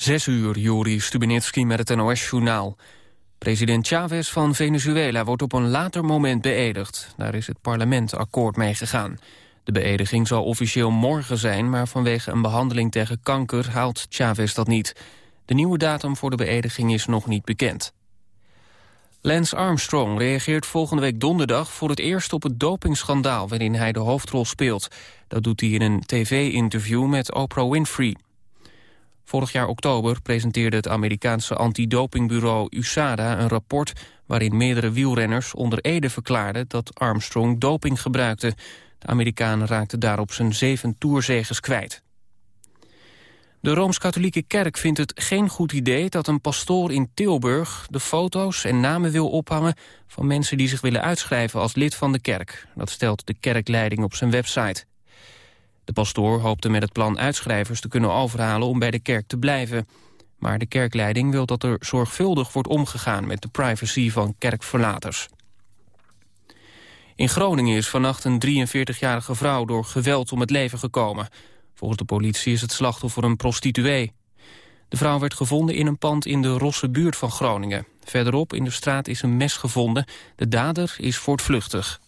Zes uur, Juri Stubenitski met het NOS-journaal. President Chavez van Venezuela wordt op een later moment beëdigd. Daar is het parlement akkoord mee gegaan. De beëdiging zal officieel morgen zijn... maar vanwege een behandeling tegen kanker haalt Chavez dat niet. De nieuwe datum voor de beëdiging is nog niet bekend. Lance Armstrong reageert volgende week donderdag voor het eerst op het dopingschandaal waarin hij de hoofdrol speelt. Dat doet hij in een tv-interview met Oprah Winfrey. Vorig jaar oktober presenteerde het Amerikaanse antidopingbureau USADA een rapport waarin meerdere wielrenners onder Ede verklaarden dat Armstrong doping gebruikte. De Amerikaan raakte daarop zijn zeven toerzegers kwijt. De Rooms-Katholieke Kerk vindt het geen goed idee dat een pastoor in Tilburg de foto's en namen wil ophangen van mensen die zich willen uitschrijven als lid van de kerk. Dat stelt de kerkleiding op zijn website. De pastoor hoopte met het plan uitschrijvers te kunnen overhalen om bij de kerk te blijven. Maar de kerkleiding wil dat er zorgvuldig wordt omgegaan met de privacy van kerkverlaters. In Groningen is vannacht een 43-jarige vrouw door geweld om het leven gekomen. Volgens de politie is het slachtoffer een prostituee. De vrouw werd gevonden in een pand in de Rosse buurt van Groningen. Verderop in de straat is een mes gevonden. De dader is voortvluchtig.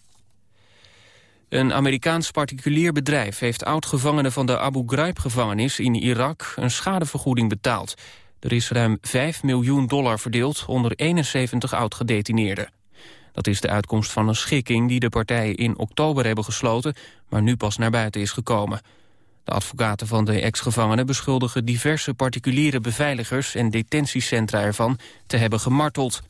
Een Amerikaans particulier bedrijf heeft oud-gevangenen van de Abu Ghraib-gevangenis in Irak een schadevergoeding betaald. Er is ruim 5 miljoen dollar verdeeld onder 71 oud-gedetineerden. Dat is de uitkomst van een schikking die de partijen in oktober hebben gesloten, maar nu pas naar buiten is gekomen. De advocaten van de ex-gevangenen beschuldigen diverse particuliere beveiligers en detentiecentra ervan te hebben gemarteld.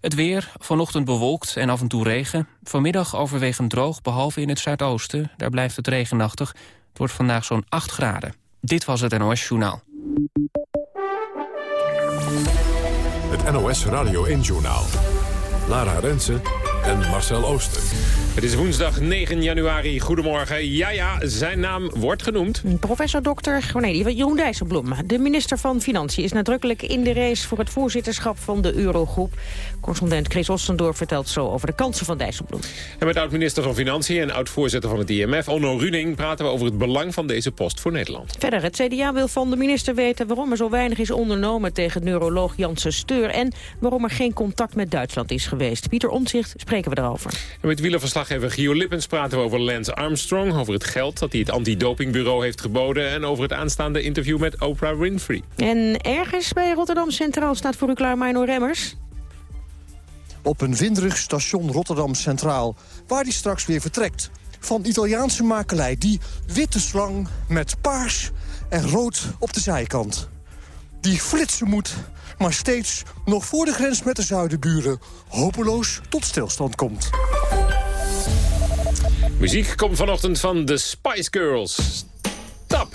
Het weer, vanochtend bewolkt en af en toe regen. Vanmiddag overwegend droog, behalve in het zuidoosten. Daar blijft het regenachtig. Het wordt vandaag zo'n 8 graden. Dit was het NOS Journaal. Het NOS Radio 1-journaal. Lara Rensen en Marcel Ooster. Het is woensdag 9 januari. Goedemorgen. Ja, ja, zijn naam wordt genoemd. Professor dokter nee, Jeroen Dijsselbloem. De minister van Financiën is nadrukkelijk in de race... voor het voorzitterschap van de Eurogroep. Correspondent Chris Ostendorf vertelt zo over de kansen van Dijsselbloem. En met oud-minister van Financiën en oud-voorzitter van het IMF... Onno Runing praten we over het belang van deze post voor Nederland. Verder, het CDA wil van de minister weten... waarom er zo weinig is ondernomen tegen neuroloog Janssen Steur... en waarom er geen contact met Duitsland is geweest. Pieter Omtzigt spreken we erover. En met wielerverslaggever Gio Lippens praten we over Lance Armstrong... over het geld dat hij het antidopingbureau heeft geboden... en over het aanstaande interview met Oprah Winfrey. En ergens bij Rotterdam Centraal staat voor u klaar Mino Remmers op een winderig station Rotterdam Centraal... waar die straks weer vertrekt. Van Italiaanse makelij, die witte slang met paars en rood op de zijkant. Die flitsen moet, maar steeds nog voor de grens met de zuidenburen... hopeloos tot stilstand komt. Muziek komt vanochtend van de Spice Girls. Tap!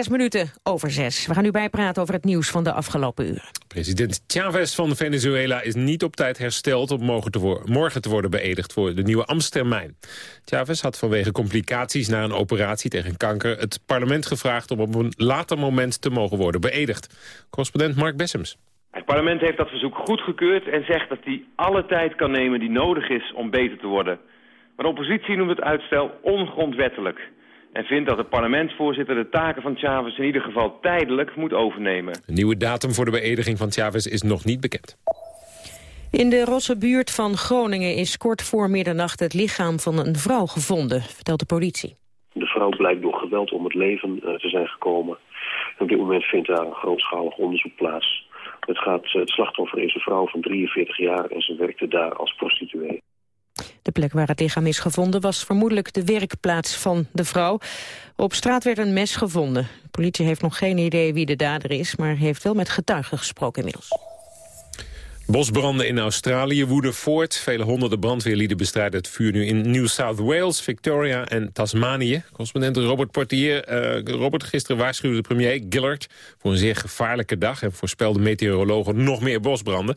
Zes minuten over zes. We gaan nu bijpraten over het nieuws van de afgelopen uren. President Chavez van Venezuela is niet op tijd hersteld... om morgen te, morgen te worden beëdigd voor de nieuwe ambtstermijn. Chavez had vanwege complicaties na een operatie tegen kanker... het parlement gevraagd om op een later moment te mogen worden beëdigd. Correspondent Mark Bessems. Het parlement heeft dat verzoek goedgekeurd en zegt dat hij alle tijd kan nemen die nodig is om beter te worden. Maar de oppositie noemt het uitstel ongrondwettelijk en vindt dat de parlementsvoorzitter de taken van Chavez in ieder geval tijdelijk moet overnemen. Een nieuwe datum voor de beëdiging van Chavez is nog niet bekend. In de Rosse buurt van Groningen is kort voor middernacht het lichaam van een vrouw gevonden, vertelt de politie. De vrouw blijkt door geweld om het leven eh, te zijn gekomen. op dit moment vindt daar een grootschalig onderzoek plaats. Het, gaat, het slachtoffer is een vrouw van 43 jaar en ze werkte daar als prostituee. De plek waar het lichaam is gevonden was vermoedelijk de werkplaats van de vrouw. Op straat werd een mes gevonden. De politie heeft nog geen idee wie de dader is, maar heeft wel met getuigen gesproken inmiddels. Bosbranden in Australië woeden voort. Vele honderden brandweerlieden bestrijden het vuur nu in New South Wales, Victoria en Tasmanië. Correspondent Robert Portier. Uh, Robert, gisteren waarschuwde de premier Gillard voor een zeer gevaarlijke dag... en voorspelde meteorologen nog meer bosbranden.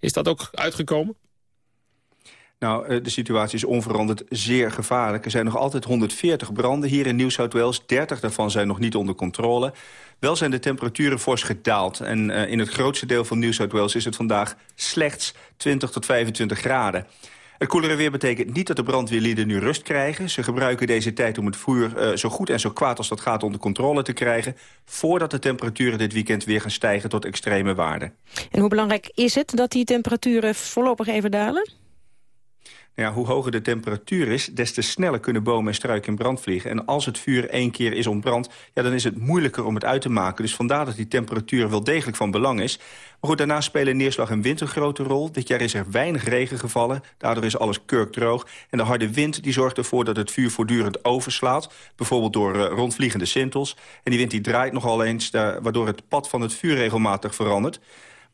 Is dat ook uitgekomen? Nou, eh, de situatie is onveranderd zeer gevaarlijk. Er zijn nog altijd 140 branden hier in New South Wales. 30 daarvan zijn nog niet onder controle. Wel zijn de temperaturen fors gedaald. En uh, in het grootste deel van New South Wales is het vandaag slechts 20 tot 25 graden. Het koelere weer betekent niet dat de brandweerlieden nu rust krijgen. Ze gebruiken deze tijd om het vuur uh, zo goed en zo kwaad als dat gaat onder controle te krijgen... voordat de temperaturen dit weekend weer gaan stijgen tot extreme waarden. En hoe belangrijk is het dat die temperaturen voorlopig even dalen? Ja, hoe hoger de temperatuur is, des te sneller kunnen bomen en struiken in brand vliegen. En als het vuur één keer is ontbrand, ja, dan is het moeilijker om het uit te maken. Dus vandaar dat die temperatuur wel degelijk van belang is. Maar goed, daarnaast spelen neerslag en wind een grote rol. Dit jaar is er weinig regen gevallen, daardoor is alles kurkdroog. En de harde wind die zorgt ervoor dat het vuur voortdurend overslaat. Bijvoorbeeld door uh, rondvliegende sintels. En die wind die draait nogal eens, waardoor het pad van het vuur regelmatig verandert.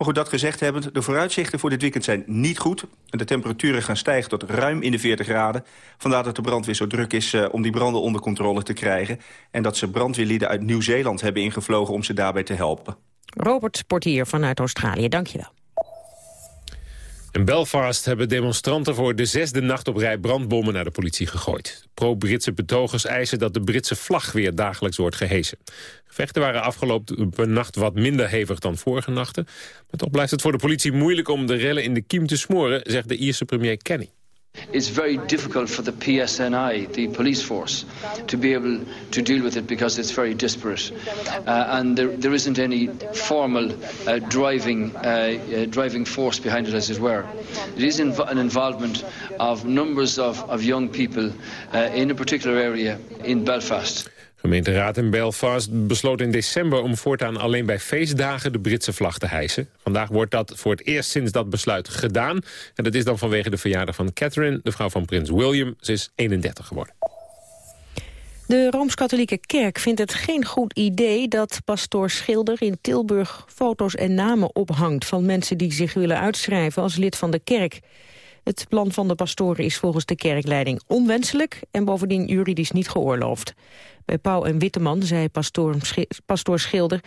Maar goed, dat gezegd hebbend, de vooruitzichten voor dit weekend zijn niet goed. De temperaturen gaan stijgen tot ruim in de 40 graden. Vandaar dat de brandweer zo druk is uh, om die branden onder controle te krijgen. En dat ze brandweerlieden uit Nieuw-Zeeland hebben ingevlogen om ze daarbij te helpen. Robert Portier vanuit Australië, dankjewel. In Belfast hebben demonstranten voor de zesde nacht op rij brandbommen naar de politie gegooid. Pro-Britse betogers eisen dat de Britse vlag weer dagelijks wordt gehesen. Gevechten waren afgelopen nacht wat minder hevig dan vorige nachten. Maar toch blijft het voor de politie moeilijk om de rellen in de kiem te smoren, zegt de Ierse premier Kenny. It's very difficult for the PSNI, the police force, to be able to deal with it because it's very disparate. Uh, and there, there isn't any formal uh, driving, uh, uh driving force behind it, as it were. It is inv an involvement of numbers of, of young people uh, in a particular area in Belfast. Gemeenteraad in Belfast besloot in december om voortaan alleen bij feestdagen de Britse vlag te hijsen. Vandaag wordt dat voor het eerst sinds dat besluit gedaan. En dat is dan vanwege de verjaardag van Catherine, de vrouw van prins William. Ze is 31 geworden. De Rooms-Katholieke Kerk vindt het geen goed idee dat pastoor Schilder in Tilburg foto's en namen ophangt van mensen die zich willen uitschrijven als lid van de kerk. Het plan van de pastoren is volgens de kerkleiding onwenselijk en bovendien juridisch niet geoorloofd. Bij Pauw en Witteman zei pastoor, pastoor Schilder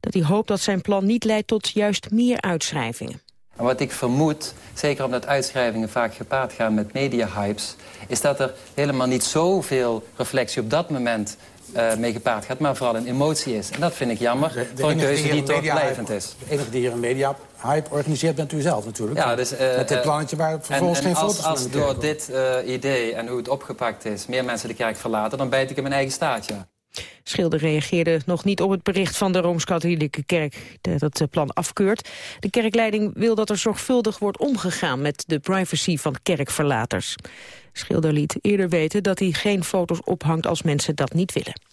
dat hij hoopt dat zijn plan niet leidt tot juist meer uitschrijvingen. En wat ik vermoed, zeker omdat uitschrijvingen vaak gepaard gaan met media-hypes... is dat er helemaal niet zoveel reflectie op dat moment uh, mee gepaard gaat... maar vooral een emotie is. En dat vind ik jammer voor een keuze die toch blijvend is. De enige die hier een media-hype organiseert bent u zelf natuurlijk. Ja, dus, uh, met dit eh, plannetje waar vervolgens geen foto's van Als door dit uh, idee en hoe het opgepakt is... meer mensen de kerk verlaten, dan bijt ik in mijn eigen staartje. Schilder reageerde nog niet op het bericht van de Rooms-Katholieke Kerk dat het plan afkeurt. De kerkleiding wil dat er zorgvuldig wordt omgegaan met de privacy van kerkverlaters. Schilder liet eerder weten dat hij geen foto's ophangt als mensen dat niet willen.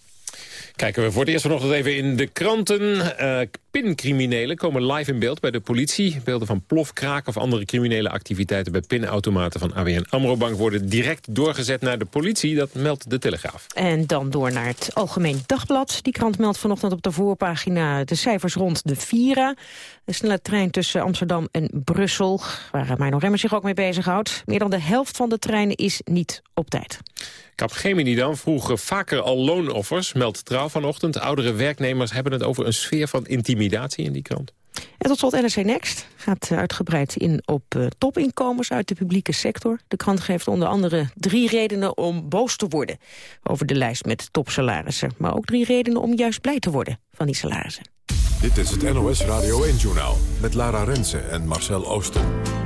Kijken we voor het eerst vanochtend even in de kranten. Uh, pincriminelen komen live in beeld bij de politie. Beelden van plofkraak of andere criminele activiteiten... bij pinautomaten van ABN AMRO Bank worden direct doorgezet naar de politie. Dat meldt de Telegraaf. En dan door naar het Algemeen Dagblad. Die krant meldt vanochtend op de voorpagina de cijfers rond de Vira. De snelle trein tussen Amsterdam en Brussel, waar Mino Remmers zich ook mee bezighoudt. Meer dan de helft van de treinen is niet op tijd. Capgemini dan vroeg vaker al loonoffers, meldt Trouw Trouw vanochtend. Oudere werknemers hebben het over een sfeer van intimidatie in die krant. En tot slot NRC Next gaat uitgebreid in op uh, topinkomens uit de publieke sector. De krant geeft onder andere drie redenen om boos te worden over de lijst met topsalarissen. Maar ook drie redenen om juist blij te worden van die salarissen. Dit is het NOS Radio 1-journaal met Lara Rensen en Marcel Oosten.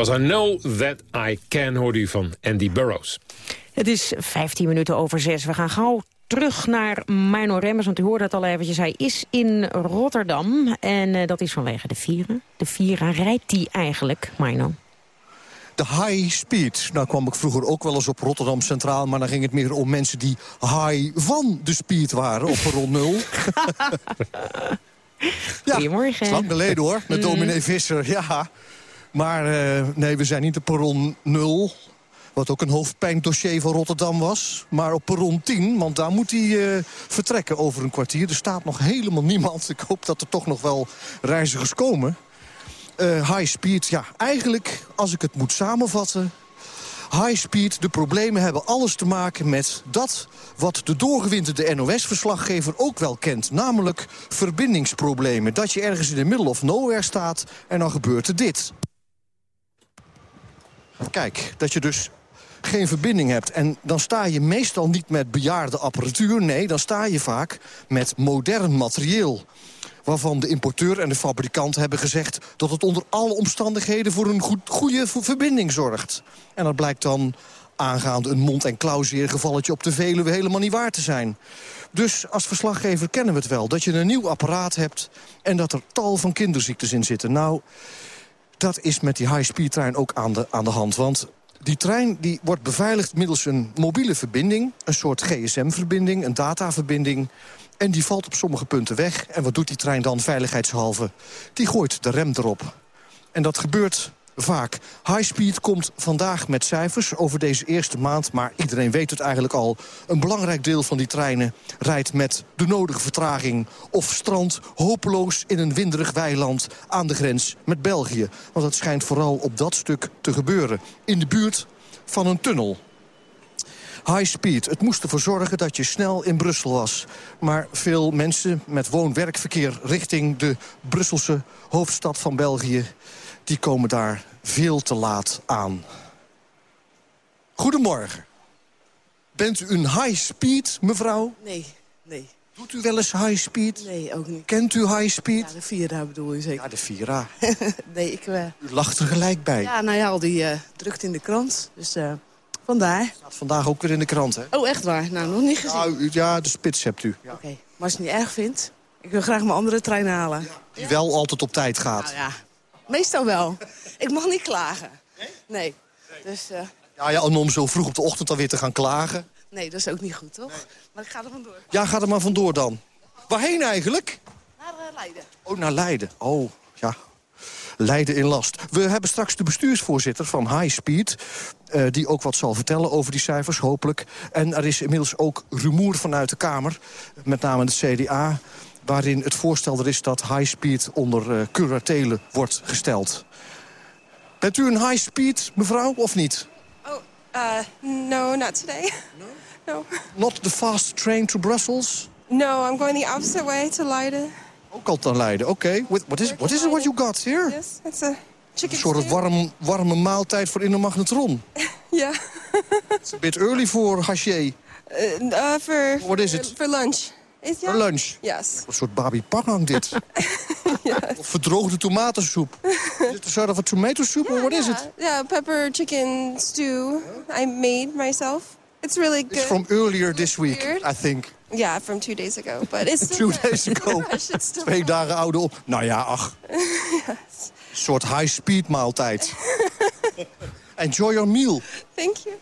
Because I know that I can, hoorde u van Andy Burroughs. Het is 15 minuten over zes. We gaan gauw terug naar Mino Remmers, want u hoorde het al eventjes. Hij is in Rotterdam en uh, dat is vanwege de Vieren. De Vira rijdt die eigenlijk, Mino? de high speed. Nou kwam ik vroeger ook wel eens op Rotterdam Centraal... maar dan ging het meer om mensen die high van de speed waren op rond nul. ja, Goedemorgen. lang geleden hoor, met mm. dominee Visser. Ja, maar uh, nee, we zijn niet op perron 0. Wat ook een hoofdpijndossier van Rotterdam was. Maar op perron 10, want daar moet hij uh, vertrekken over een kwartier. Er staat nog helemaal niemand. Ik hoop dat er toch nog wel reizigers komen. Uh, high speed, ja, eigenlijk, als ik het moet samenvatten... High speed, de problemen hebben alles te maken met dat wat de doorgewinterde NOS-verslaggever ook wel kent. Namelijk verbindingsproblemen. Dat je ergens in de middle of nowhere staat en dan gebeurt er dit. Kijk, dat je dus geen verbinding hebt. En dan sta je meestal niet met bejaarde apparatuur. Nee, dan sta je vaak met modern materieel waarvan de importeur en de fabrikant hebben gezegd... dat het onder alle omstandigheden voor een goed, goede verbinding zorgt. En dat blijkt dan aangaande een mond- en klauwzeergevalletje op de Veluwe helemaal niet waar te zijn. Dus als verslaggever kennen we het wel. Dat je een nieuw apparaat hebt en dat er tal van kinderziektes in zitten. Nou, dat is met die high-speed trein ook aan de, aan de hand. Want Die trein die wordt beveiligd middels een mobiele verbinding. Een soort gsm-verbinding, een dataverbinding. En die valt op sommige punten weg. En wat doet die trein dan veiligheidshalve? Die gooit de rem erop. En dat gebeurt vaak. Highspeed komt vandaag met cijfers over deze eerste maand... maar iedereen weet het eigenlijk al. Een belangrijk deel van die treinen rijdt met de nodige vertraging... of strand hopeloos in een winderig weiland aan de grens met België. Want het schijnt vooral op dat stuk te gebeuren. In de buurt van een tunnel. High speed. Het moest ervoor zorgen dat je snel in Brussel was. Maar veel mensen met woon-werkverkeer richting de Brusselse hoofdstad van België... die komen daar veel te laat aan. Goedemorgen. Bent u een high speed, mevrouw? Nee, nee. Doet u wel eens high speed? Nee, ook niet. Kent u high speed? Ja, de Vira bedoel je zeker. Ja, de Vira. nee, ik... Uh... U lacht er gelijk bij. Ja, nou ja, al die uh, drukt in de krant. Dus uh, vandaar. Staat vandaag ook weer in de krant, hè? Oh, echt waar? Nou, nog niet gezien. Nou, ja, de spits hebt u. Ja. Oké, okay. maar als je het niet erg vindt... Ik wil graag mijn andere trein halen. Ja, die wel altijd op tijd gaat. Nou ja, meestal wel. ik mag niet klagen. Nee? Dus, uh... Ja, ja, om zo vroeg op de ochtend alweer te gaan klagen. Nee, dat is ook niet goed, toch? Nee. Maar ik ga er vandoor. Ja, ga er maar vandoor dan. Waarheen eigenlijk? Naar uh, Leiden. Oh, naar Leiden. Oh, ja. Leiden in last. We hebben straks de bestuursvoorzitter van High Speed... Uh, die ook wat zal vertellen over die cijfers, hopelijk. En er is inmiddels ook rumoer vanuit de Kamer, met name het CDA... waarin het voorstel er is dat High Speed onder uh, curatele wordt gesteld. Bent u een high speed, mevrouw, of niet? Oh, uh, no, not today. No? No. Not the fast train to Brussels? No, I'm going the opposite way to Leiden. Ook al naar Leiden, oké. Okay. What, is, what is it what you got here? Yes, it's a chicken Een soort warm, warme maaltijd voor in de magnetron. Ja. It's a bit early voor haché. Uh, uh, for, What is it? For lunch. Is, For lunch? Yes. Een soort babi pangang dit. yes. Of verdroogde tomatensoep. is it a sort of a tomato soup yeah, what yeah. is it? Yeah, pepper chicken stew. I made myself. It's really good. It's from earlier this week. I think. Yeah, from two days ago. But it's Two days ago. Twee dagen oude op. Nou ja, ach. yes. Een soort high-speed maaltijd. Enjoy your meal. Thank you.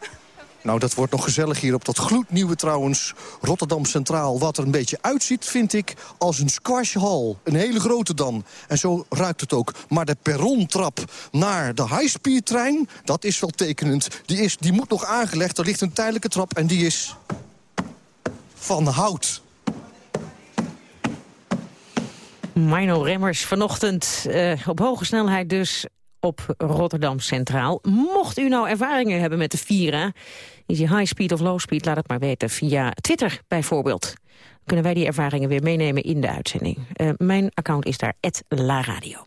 Nou, dat wordt nog gezellig hier op dat gloednieuwe trouwens Rotterdam Centraal. Wat er een beetje uitziet, vind ik, als een squashhal. Een hele grote dan. En zo ruikt het ook. Maar de perrontrap naar de high-speed-trein, dat is wel tekenend. Die, is, die moet nog aangelegd. Er ligt een tijdelijke trap en die is van hout. Mino Remmers vanochtend uh, op hoge snelheid dus op Rotterdam Centraal. Mocht u nou ervaringen hebben met de Vira, is die high speed of low speed, laat het maar weten via Twitter bijvoorbeeld. Dan kunnen wij die ervaringen weer meenemen in de uitzending. Uh, mijn account is daar, @laradio.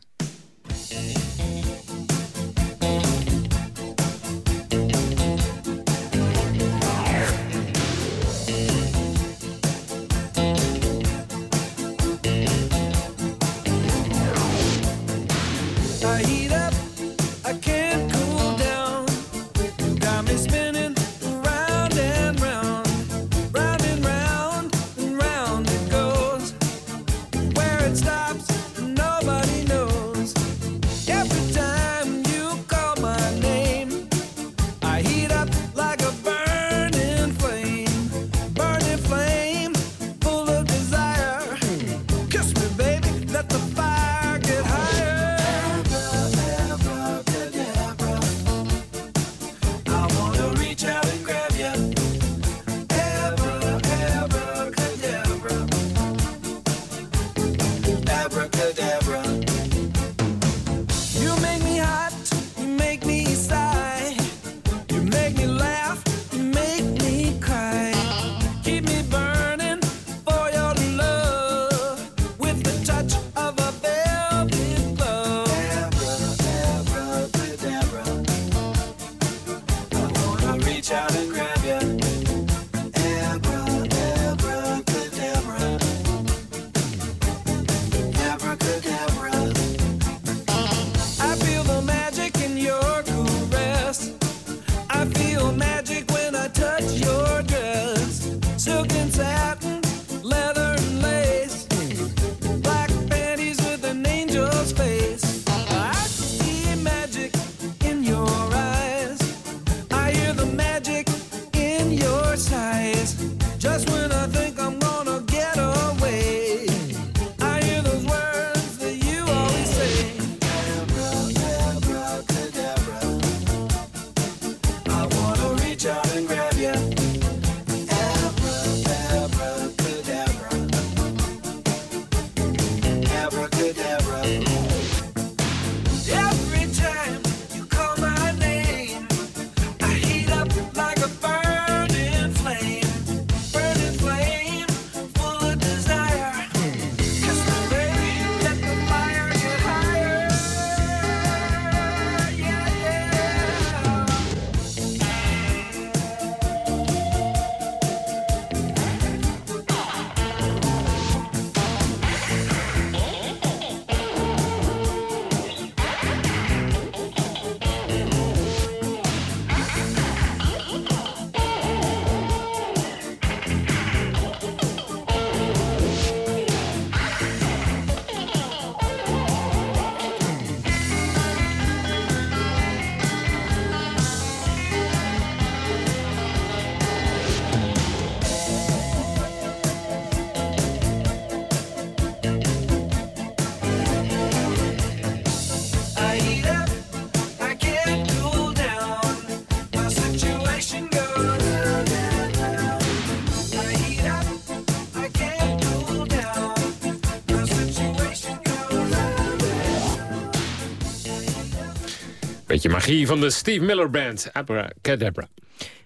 Beetje magie van de Steve Miller Band, Abracadabra.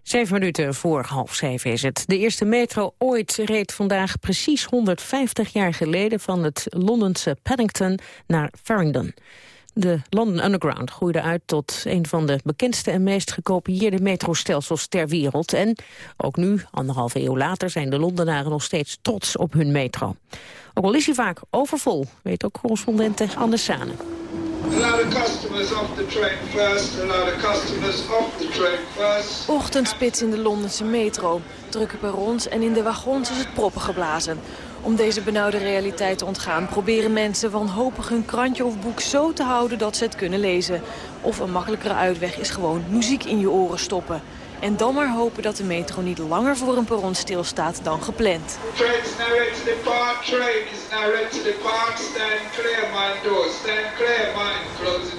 Zeven minuten voor half zeven is het. De eerste metro ooit reed vandaag precies 150 jaar geleden... van het Londense Paddington naar Farringdon. De London Underground groeide uit tot een van de bekendste en meest gekopieerde metrostelsels ter wereld. En ook nu, anderhalve eeuw later, zijn de Londenaren nog steeds trots op hun metro. Ook al is hij vaak overvol, weet ook correspondente Anne Sane. Ochtendspits in de Londense metro. Drukke perrons en in de wagons is het proppen geblazen. Om deze benauwde realiteit te ontgaan proberen mensen wanhopig hun krantje of boek zo te houden dat ze het kunnen lezen. Of een makkelijkere uitweg is gewoon muziek in je oren stoppen. En dan maar hopen dat de metro niet langer voor een perron stilstaat dan gepland.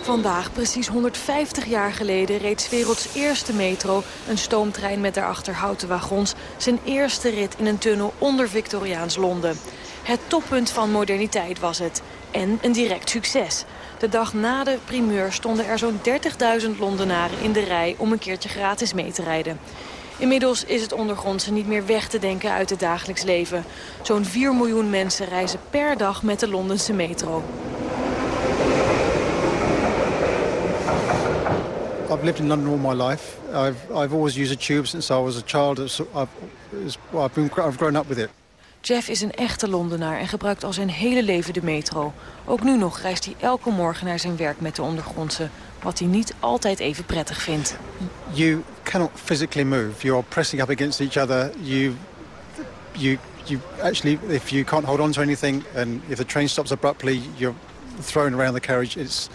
Vandaag, precies 150 jaar geleden, reed werelds eerste metro... een stoomtrein met daarachter houten wagons... zijn eerste rit in een tunnel onder Victoriaans Londen. Het toppunt van moderniteit was het. En een direct succes. De dag na de primeur stonden er zo'n 30.000 Londenaren in de rij om een keertje gratis mee te rijden. Inmiddels is het ondergrondse niet meer weg te denken uit het dagelijks leven. Zo'n 4 miljoen mensen reizen per dag met de Londense metro. I've lived in London all my life. I've, I've always used a tube since I was a child. I've, I've, I've grown up with it. Jeff is een echte Londenaar en gebruikt al zijn hele leven de metro. Ook nu nog reist hij elke morgen naar zijn werk met de ondergrondse. Wat hij niet altijd even prettig vindt. You cannot physically move. You're pressing up against each other. You, you, you actually, if you can't hold on to anything... and if the train stops abruptly, you're thrown around the carriage. It's,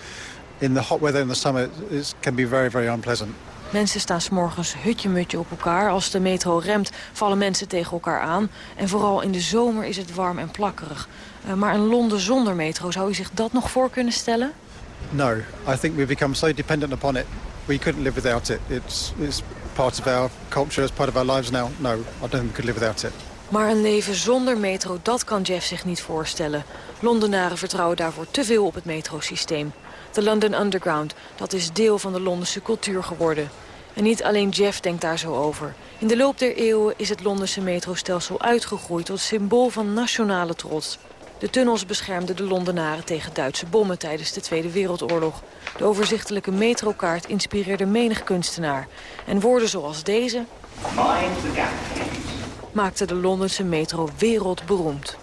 in the hot weather in the summer, it can be very, very unpleasant. Mensen staan s'morgens hutje-mutje op elkaar. Als de metro remt, vallen mensen tegen elkaar aan. En vooral in de zomer is het warm en plakkerig. Uh, maar een Londen zonder metro, zou u zich dat nog voor kunnen stellen? No, I think we've become so dependent upon it. We couldn't live without it. It's, it's part of our culture, it's part of our lives now. No, I don't think we could live without it. Maar een leven zonder metro, dat kan Jeff zich niet voorstellen. Londenaren vertrouwen daarvoor te veel op het metrosysteem. De London Underground, dat is deel van de Londense cultuur geworden. En niet alleen Jeff denkt daar zo over. In de loop der eeuwen is het Londense metrostelsel uitgegroeid tot symbool van nationale trots. De tunnels beschermden de Londenaren tegen Duitse bommen tijdens de Tweede Wereldoorlog. De overzichtelijke metrokaart inspireerde menig kunstenaar. En woorden zoals deze... maakten de Londense metro wereldberoemd.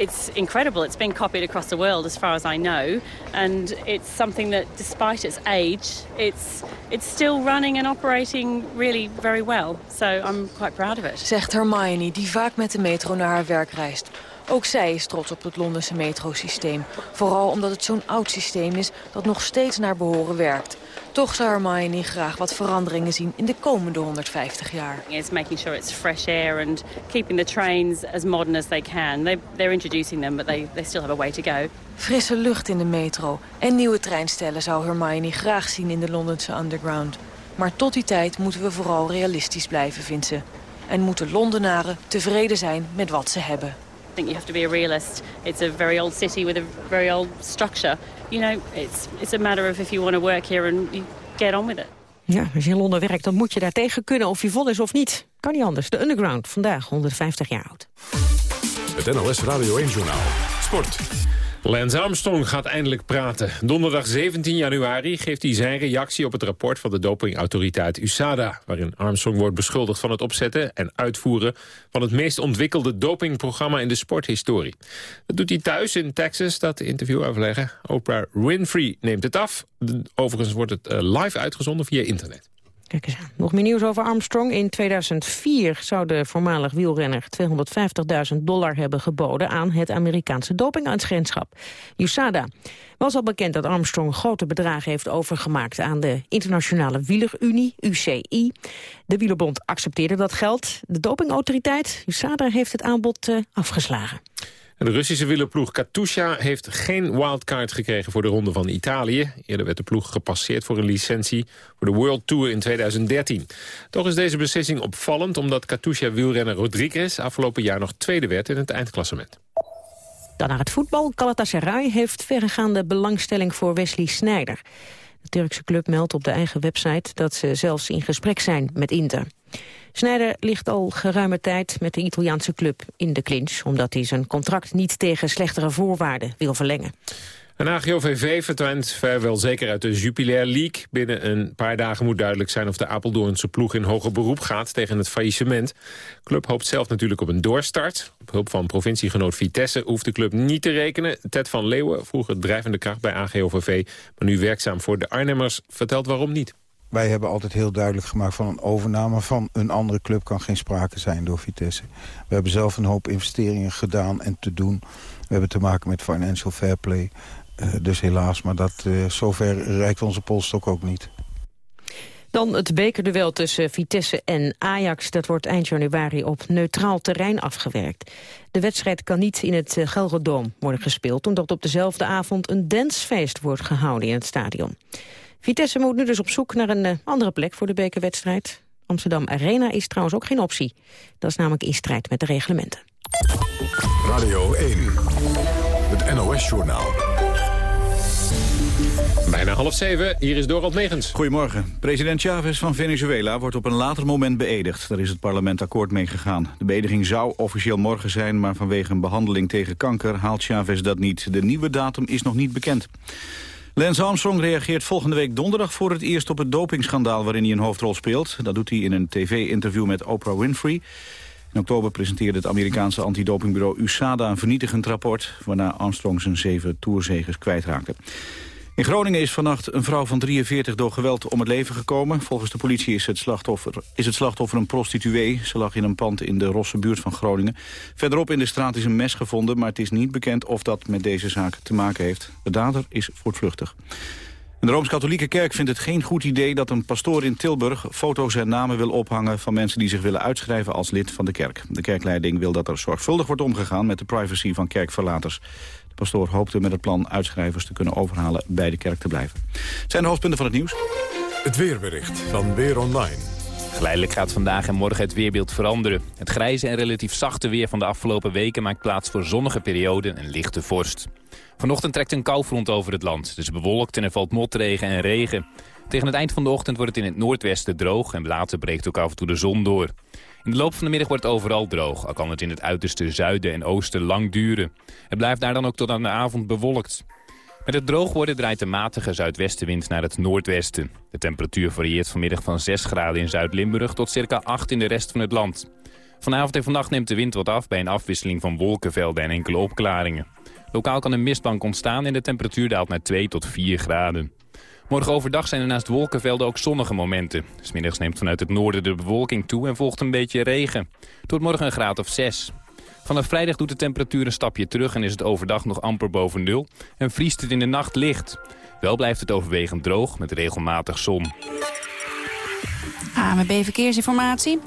It's incredible. It's been copied across the world as far as I know. And it's something that, despite its age, it's, it's still running and operating really very well. So I'm quite proud of it. Zegt Hermione, die vaak met de metro naar haar werk reist. Ook zij is trots op het Londense metrosysteem. Vooral omdat het zo'n oud systeem is dat nog steeds naar behoren werkt. Toch zou Hermione graag wat veranderingen zien in de komende 150 jaar. It's making sure it's fresh air and keeping the trains as modern as they can. They, they're introducing them, but they, they still have a way to go. Frisse lucht in de metro en nieuwe treinstellen zou Hermione graag zien in de Londense underground. Maar tot die tijd moeten we vooral realistisch blijven, vindt ze. En moeten Londenaren tevreden zijn met wat ze hebben. I think you have to be a realist. It's a very old city with a very old structure you know, it's, it's a matter of if you want to work here and you get on with it. Ja, als je in Londen werkt, dan moet je daar tegen kunnen of je vol is of niet. Kan niet anders. De Underground, vandaag 150 jaar oud. Het NLS Radio 1 Journaal. Sport. Lance Armstrong gaat eindelijk praten. Donderdag 17 januari geeft hij zijn reactie op het rapport van de dopingautoriteit USADA... waarin Armstrong wordt beschuldigd van het opzetten en uitvoeren... van het meest ontwikkelde dopingprogramma in de sporthistorie. Dat doet hij thuis in Texas, dat interview overleggen. Oprah Winfrey neemt het af. Overigens wordt het eh, live uitgezonden via internet. Kijk eens aan. Nog meer nieuws over Armstrong. In 2004 zou de voormalig wielrenner 250.000 dollar hebben geboden... aan het Amerikaanse dopingagentschap, USADA. Was al bekend dat Armstrong grote bedragen heeft overgemaakt... aan de Internationale Wielerunie, UCI. De wielerbond accepteerde dat geld. De dopingautoriteit, USADA, heeft het aanbod uh, afgeslagen. De Russische wielerploeg Katusha heeft geen wildcard gekregen voor de Ronde van Italië. Eerder werd de ploeg gepasseerd voor een licentie voor de World Tour in 2013. Toch is deze beslissing opvallend omdat Katusha-wielrenner Rodriguez afgelopen jaar nog tweede werd in het eindklassement. Dan naar het voetbal. Galatasaray heeft verregaande belangstelling voor Wesley Sneijder. De Turkse club meldt op de eigen website dat ze zelfs in gesprek zijn met Inter. Snijder ligt al geruime tijd met de Italiaanse club in de clinch... omdat hij zijn contract niet tegen slechtere voorwaarden wil verlengen. En AGOVV verdwijnt vrijwel zeker uit de Jupiler League. Binnen een paar dagen moet duidelijk zijn of de Apeldoornse ploeg in hoger beroep gaat tegen het faillissement. De club hoopt zelf natuurlijk op een doorstart. Op hulp van provinciegenoot Vitesse hoeft de club niet te rekenen. Ted van Leeuwen, vroeger drijvende kracht bij AGOVV, maar nu werkzaam voor de Arnhemmers, vertelt waarom niet. Wij hebben altijd heel duidelijk gemaakt van een overname van een andere club kan geen sprake zijn door Vitesse. We hebben zelf een hoop investeringen gedaan en te doen. We hebben te maken met financial fair play. Uh, dus helaas, maar dat, uh, zover reikt onze polstok ook niet. Dan het bekerduel tussen Vitesse en Ajax. Dat wordt eind januari op neutraal terrein afgewerkt. De wedstrijd kan niet in het Gelredome worden gespeeld... omdat op dezelfde avond een dancefeest wordt gehouden in het stadion. Vitesse moet nu dus op zoek naar een uh, andere plek voor de bekerwedstrijd. Amsterdam Arena is trouwens ook geen optie. Dat is namelijk in strijd met de reglementen. Radio 1, het NOS-journaal. Bijna half zeven, hier is Dorald Megens. Goedemorgen. President Chavez van Venezuela wordt op een later moment beëdigd. Daar is het parlement akkoord mee gegaan. De beëdiging zou officieel morgen zijn, maar vanwege een behandeling tegen kanker haalt Chavez dat niet. De nieuwe datum is nog niet bekend. Lance Armstrong reageert volgende week donderdag voor het eerst op het dopingschandaal waarin hij een hoofdrol speelt. Dat doet hij in een tv-interview met Oprah Winfrey. In oktober presenteerde het Amerikaanse antidopingbureau USADA een vernietigend rapport... waarna Armstrong zijn zeven toerzegers kwijtraakte. In Groningen is vannacht een vrouw van 43 door geweld om het leven gekomen. Volgens de politie is het slachtoffer, is het slachtoffer een prostituee. Ze lag in een pand in de Rosse buurt van Groningen. Verderop in de straat is een mes gevonden, maar het is niet bekend of dat met deze zaak te maken heeft. De dader is voortvluchtig. De Rooms-Katholieke Kerk vindt het geen goed idee dat een pastoor in Tilburg foto's en namen wil ophangen van mensen die zich willen uitschrijven als lid van de kerk. De kerkleiding wil dat er zorgvuldig wordt omgegaan met de privacy van kerkverlaters pastoor hoopte met het plan uitschrijvers te kunnen overhalen bij de kerk te blijven. Het zijn de hoofdpunten van het nieuws. Het weerbericht van Weer Online. Geleidelijk gaat vandaag en morgen het weerbeeld veranderen. Het grijze en relatief zachte weer van de afgelopen weken maakt plaats voor zonnige perioden en lichte vorst. Vanochtend trekt een koufront over het land. Het is bewolkt en er valt motregen en regen. Tegen het eind van de ochtend wordt het in het noordwesten droog... en later breekt ook af en toe de zon door. In de loop van de middag wordt het overal droog, al kan het in het uiterste zuiden en oosten lang duren. Het blijft daar dan ook tot aan de avond bewolkt. Met het droog worden draait de matige zuidwestenwind naar het noordwesten. De temperatuur varieert vanmiddag van 6 graden in Zuid-Limburg tot circa 8 in de rest van het land. Vanavond en vannacht neemt de wind wat af bij een afwisseling van wolkenvelden en enkele opklaringen. Lokaal kan een mistbank ontstaan en de temperatuur daalt naar 2 tot 4 graden. Morgen overdag zijn er naast wolkenvelden ook zonnige momenten. Smiddags neemt vanuit het noorden de bewolking toe en volgt een beetje regen. Tot morgen een graad of 6. Vanaf vrijdag doet de temperatuur een stapje terug en is het overdag nog amper boven nul. En vriest het in de nacht licht. Wel blijft het overwegend droog met regelmatig zon. AMB Verkeersinformatie.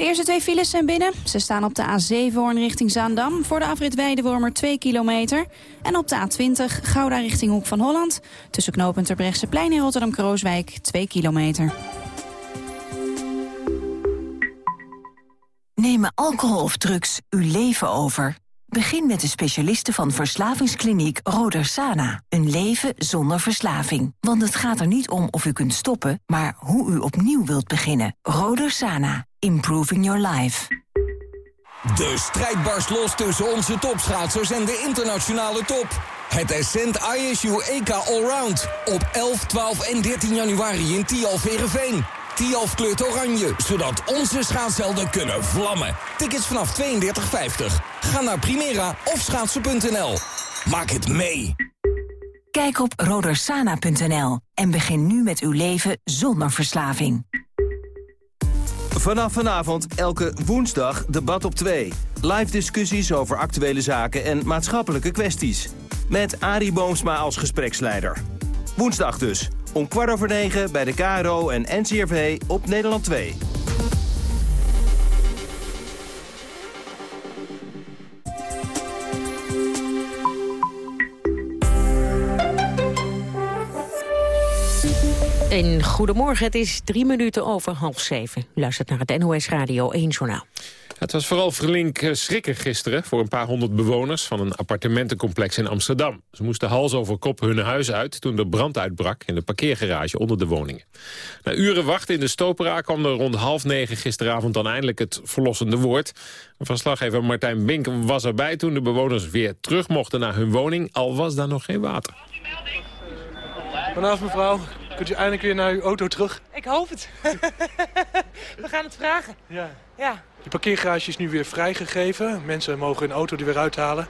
De eerste twee files zijn binnen. Ze staan op de A7 Hoorn richting Zaandam... voor de afrit Weidewormer 2 kilometer. En op de A20 Gouda richting Hoek van Holland... tussen knooppunt Plein en Rotterdam-Krooswijk 2 kilometer. Nemen alcohol of drugs uw leven over? Begin met de specialisten van verslavingskliniek Roder Sana. Een leven zonder verslaving. Want het gaat er niet om of u kunt stoppen, maar hoe u opnieuw wilt beginnen. Roder Sana. Improving your life. De strijd barst los tussen onze topschaatsers en de internationale top. Het Ascent ISU EK Allround. Op 11, 12 en 13 januari in Tialverenveen. Tialf kleurt oranje, zodat onze schaatshelden kunnen vlammen. Tickets vanaf 32,50. Ga naar Primera of schaatsen.nl. Maak het mee. Kijk op rodersana.nl en begin nu met uw leven zonder verslaving. Vanaf vanavond elke woensdag debat op 2. Live discussies over actuele zaken en maatschappelijke kwesties. Met Arie Boomsma als gespreksleider. Woensdag dus, om kwart over negen bij de KRO en NCRV op Nederland 2. Een goedemorgen, het is drie minuten over half zeven. Luistert naar het NOS Radio 1 Journaal. Het was vooral flink eh, schrikken gisteren voor een paar honderd bewoners van een appartementencomplex in Amsterdam. Ze moesten hals over kop hun huis uit toen er brand uitbrak in de parkeergarage onder de woningen. Na uren wachten in de stopera kwam er rond half negen gisteravond dan eindelijk het verlossende woord. Verslaggever Martijn Bink was erbij toen de bewoners weer terug mochten naar hun woning, al was daar nog geen water. Vanavond mevrouw, kunt u eindelijk weer naar uw auto terug? Ik hoop het. We gaan het vragen. Ja. Ja. De parkeergarage is nu weer vrijgegeven. Mensen mogen hun auto er weer uithalen.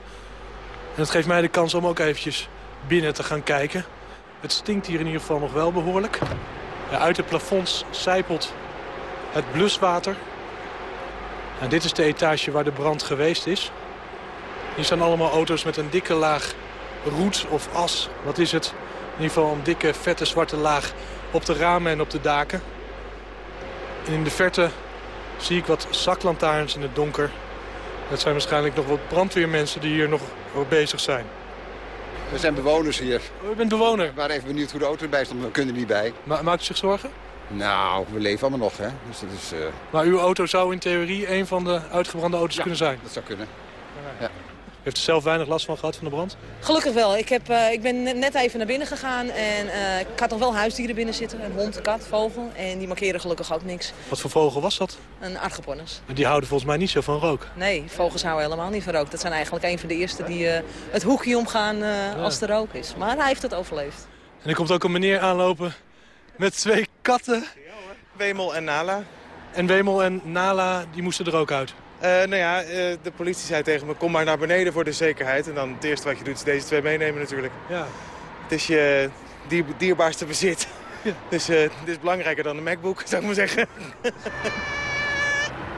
En dat geeft mij de kans om ook eventjes binnen te gaan kijken. Het stinkt hier in ieder geval nog wel behoorlijk. Ja, uit de plafonds sijpelt het bluswater. En dit is de etage waar de brand geweest is. Hier staan allemaal auto's met een dikke laag roet of as. Wat is het? In ieder geval een dikke, vette, zwarte laag op de ramen en op de daken. En in de verte zie ik wat zaklantaarns in het donker. Dat zijn waarschijnlijk nog wat brandweermensen die hier nog bezig zijn. Er zijn bewoners hier. Oh, u bent bewoner? We waren even benieuwd hoe de auto erbij stond, we kunnen er niet bij. Ma maakt u zich zorgen? Nou, we leven allemaal nog, hè. Dus dat is, uh... Maar uw auto zou in theorie een van de uitgebrande auto's kunnen zijn? dat zou kunnen. Ja. Heeft u zelf weinig last van gehad van de brand? Gelukkig wel. Ik, heb, uh, ik ben net even naar binnen gegaan en uh, ik had nog wel huisdieren binnen zitten. Een hond, een kat, vogel. En die markeren gelukkig ook niks. Wat voor vogel was dat? Een argeponnes. En die houden volgens mij niet zo van rook? Nee, vogels houden helemaal niet van rook. Dat zijn eigenlijk een van de eerste die uh, het hoekje omgaan ja. als er rook is. Maar hij heeft het overleefd. En er komt ook een meneer aanlopen met twee katten. Wemel en Nala. En Wemel en Nala, die moesten er ook uit? Uh, nou ja, uh, de politie zei tegen me, kom maar naar beneden voor de zekerheid. En dan het eerste wat je doet is deze twee meenemen natuurlijk. Ja. Het is je dier, dierbaarste bezit. Ja. Dus uh, het is belangrijker dan de MacBook, zou ik maar zeggen.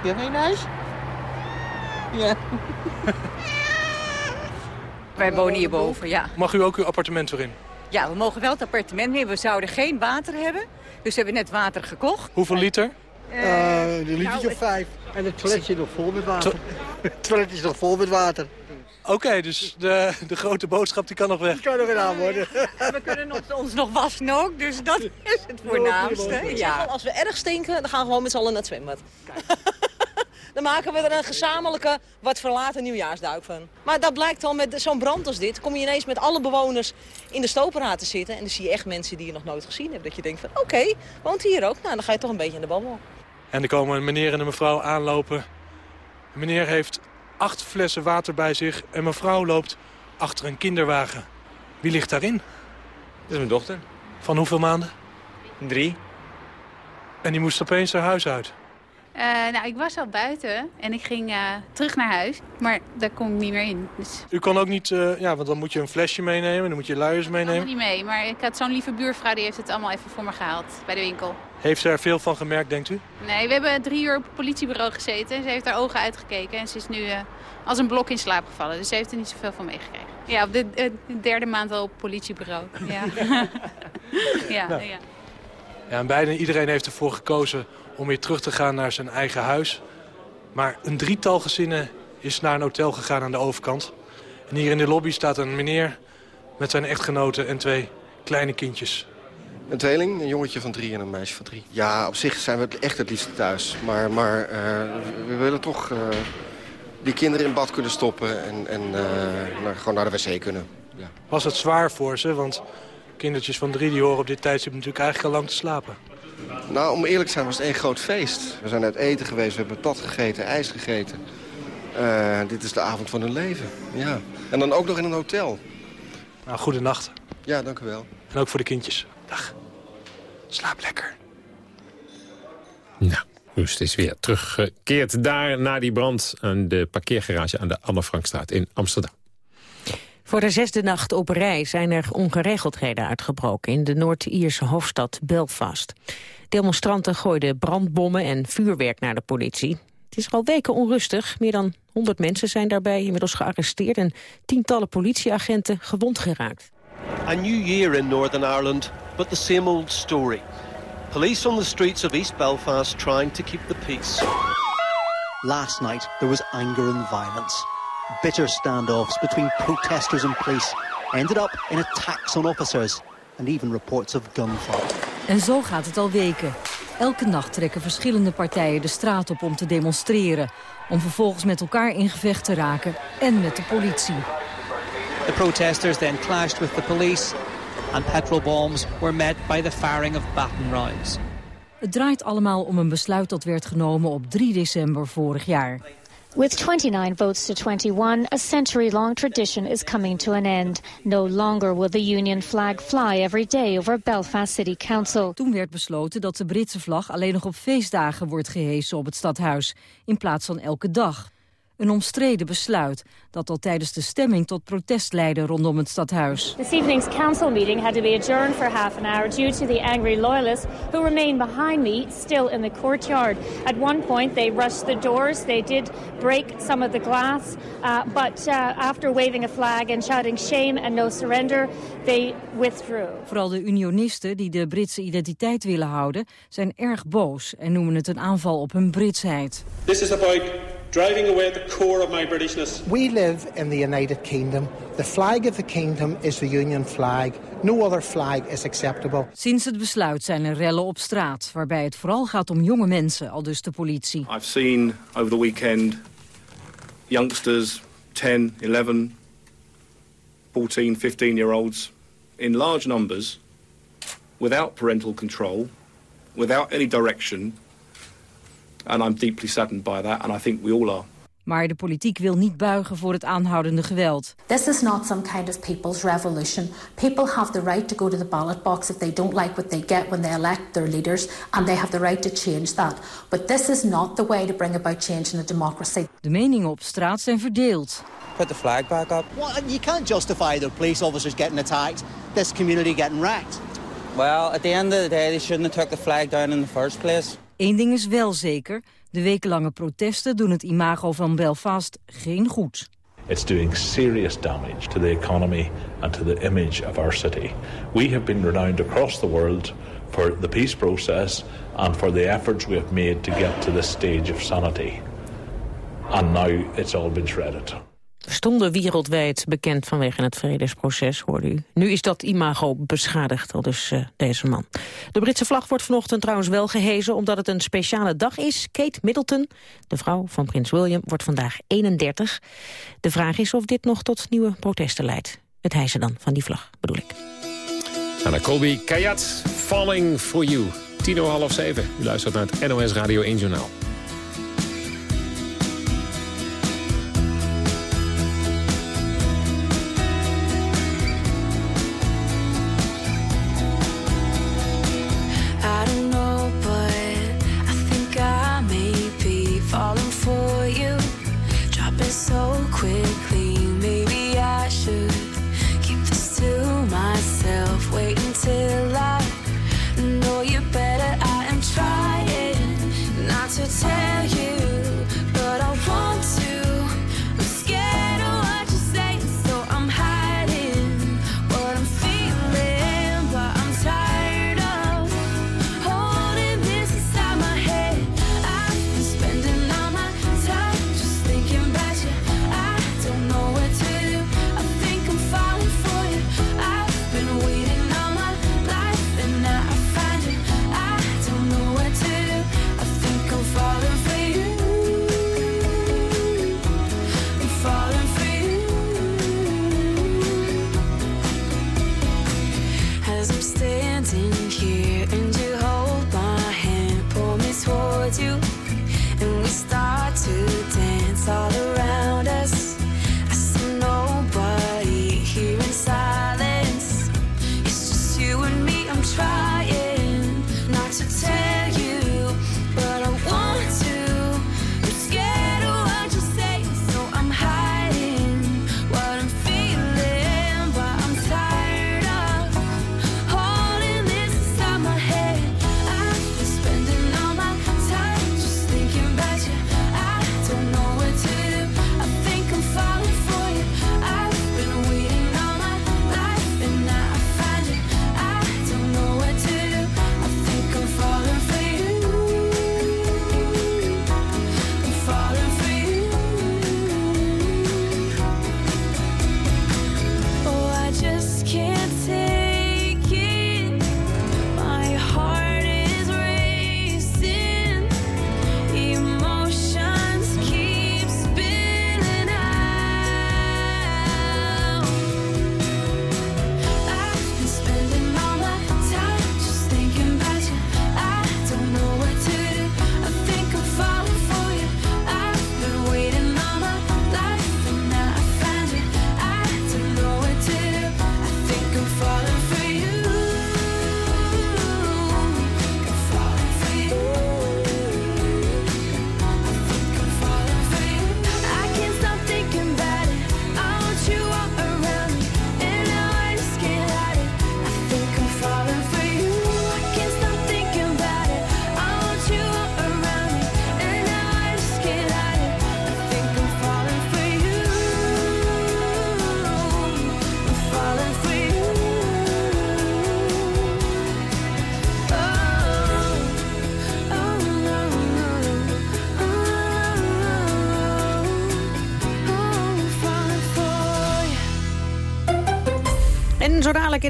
Je geen huis? Ja. Wij wonen hierboven, ja. Mag u ook uw appartement erin? Ja, we mogen wel het appartement mee. We zouden geen water hebben. Dus we hebben net water gekocht. Hoeveel liter? Uh, een litertje nou, of vijf. En het toilet zit nog vol met water. het toilet is nog vol met water. Oké, okay, dus de, de grote boodschap die kan nog weg. Die kan nog gedaan worden. we kunnen ons, ons nog wassen ook, dus dat is het voornaamste. Ja. Als we erg stinken, dan gaan we gewoon met z'n allen naar het zwembad. dan maken we er een gezamenlijke, wat verlaten nieuwjaarsduik van. Maar dat blijkt al met zo'n brand als dit. kom je ineens met alle bewoners in de stopera te zitten. En dan zie je echt mensen die je nog nooit gezien hebt. Dat je denkt van, oké, okay, woont hier ook? Nou, dan ga je toch een beetje in de babbel. En er komen een meneer en een mevrouw aanlopen. De meneer heeft acht flessen water bij zich en mevrouw loopt achter een kinderwagen. Wie ligt daarin? Dat is mijn dochter. Van hoeveel maanden? Drie. En die moest opeens haar huis uit? Uh, nou, ik was al buiten en ik ging uh, terug naar huis, maar daar kon ik niet meer in. Dus... U kon ook niet, uh, ja, want dan moet je een flesje meenemen, dan moet je luiers meenemen. Ik niet mee, maar ik had zo'n lieve buurvrouw, die heeft het allemaal even voor me gehaald bij de winkel. Heeft ze er veel van gemerkt, denkt u? Nee, we hebben drie uur op het politiebureau gezeten en ze heeft haar ogen uitgekeken. En ze is nu als een blok in slaap gevallen, dus ze heeft er niet zoveel van meegekregen. Ja, op de, de, derde maand al op het politiebureau. Ja, ja, nou. ja. Ja, en bijna iedereen heeft ervoor gekozen om weer terug te gaan naar zijn eigen huis. Maar een drietal gezinnen is naar een hotel gegaan aan de overkant. En hier in de lobby staat een meneer met zijn echtgenote en twee kleine kindjes. Een tweeling, een jongetje van drie en een meisje van drie. Ja, op zich zijn we echt het liefst thuis. Maar, maar uh, we willen toch uh, die kinderen in bad kunnen stoppen en, en uh, naar, gewoon naar de wc kunnen. Ja. Was het zwaar voor ze? Want kindertjes van drie die horen op dit tijdstip natuurlijk eigenlijk al lang te slapen. Nou, om eerlijk te zijn was het één groot feest. We zijn uit eten geweest, we hebben patat gegeten, ijs gegeten. Dit is de avond van hun leven, ja. En dan ook nog in een hotel. Nou, goede nacht. Ja, dank u wel. En ook voor de kindjes. Dag. Slaap lekker. Nou, Rust is weer teruggekeerd daar na die brand... aan de parkeergarage aan de Anne Frankstraat in Amsterdam. Voor de zesde nacht op rij zijn er ongeregeldheden uitgebroken in de Noord-Ierse hoofdstad Belfast. Demonstranten gooiden brandbommen en vuurwerk naar de politie. Het is al weken onrustig. Meer dan 100 mensen zijn daarbij inmiddels gearresteerd en tientallen politieagenten gewond geraakt. A new year in Northern Ireland, but the same old story. Police on the streets of East Belfast trying to keep the peace. Last night there was anger and violence. Bitter standoffs between protesters and police ended up in attacks on officers and even reports of gunfire. En zo gaat het al weken. Elke nacht trekken verschillende partijen de straat op om te demonstreren. Om vervolgens met elkaar in gevecht te raken en met de politie. The protesters then clashed with the police and petrol bombs were met by the firing of baton rounds. Het draait allemaal om een besluit dat werd genomen op 3 december vorig jaar. With 29 votes to 21, a century-long tradition is coming to an end. No longer will the Union flag fly every day over Belfast City Council. Toen werd besloten dat de Britse vlag alleen nog op feestdagen wordt gehesen op het stadhuis, in plaats van elke dag. Een omstreden besluit dat al tijdens de stemming tot protest leidde rondom het stadhuis. This evening's council meeting had to be adjourned for half an hour due to the angry loyalists who remain behind me still in the courtyard. At one point they rushed the doors, they did break some of the glass, uh, but uh, after waving a flag and shouting shame and no surrender, they withdrew. Vooral de unionisten die de Britse identiteit willen houden zijn erg boos en noemen het een aanval op hun Britsheid. This is about driving away the core of my Britishness. We live in the United Kingdom. The flag of the kingdom is the Union flag. No other flag is acceptable. Sinds het besluit zijn er rellen op straat, waarbij het vooral gaat om jonge mensen, al dus de politie. I've seen over the weekend youngsters, 10, 11, 14, 15 year olds, in large numbers, without parental control, without any direction. And I'm deeply saddened by that, and I think we all are. Maar de politiek wil niet buigen voor het aanhoudende geweld. This is not some kind of people's revolution. People have the right to go to the ballot box if they don't like what they get when they elect their leaders, and they have the right to change that. But this is not the way to bring about change in a democracy. De meningen op straat zijn verdeeld. Put the flag back up. Well, you can't justify the police officers getting attacked, this community getting wrecked. Well, at the end of the day, they shouldn't have took the flag down in the first place. Eén ding is wel zeker. De wekenlange protesten doen het imago van Belfast geen goed. It's doing serious damage to the economy and to the image of our city. We have been renowned across the world for the peace process and for the efforts we have made to get to this stage of sanity. And now it's all been shredded. Stonden wereldwijd bekend vanwege het vredesproces, hoorde u. Nu is dat imago beschadigd, al dus uh, deze man. De Britse vlag wordt vanochtend trouwens wel gehezen... omdat het een speciale dag is. Kate Middleton, de vrouw van prins William, wordt vandaag 31. De vraag is of dit nog tot nieuwe protesten leidt. Het hijsen dan van die vlag, bedoel ik. Anna Colby Kayat, Falling for You. Tien half zeven. U luistert naar het NOS Radio 1 Journaal.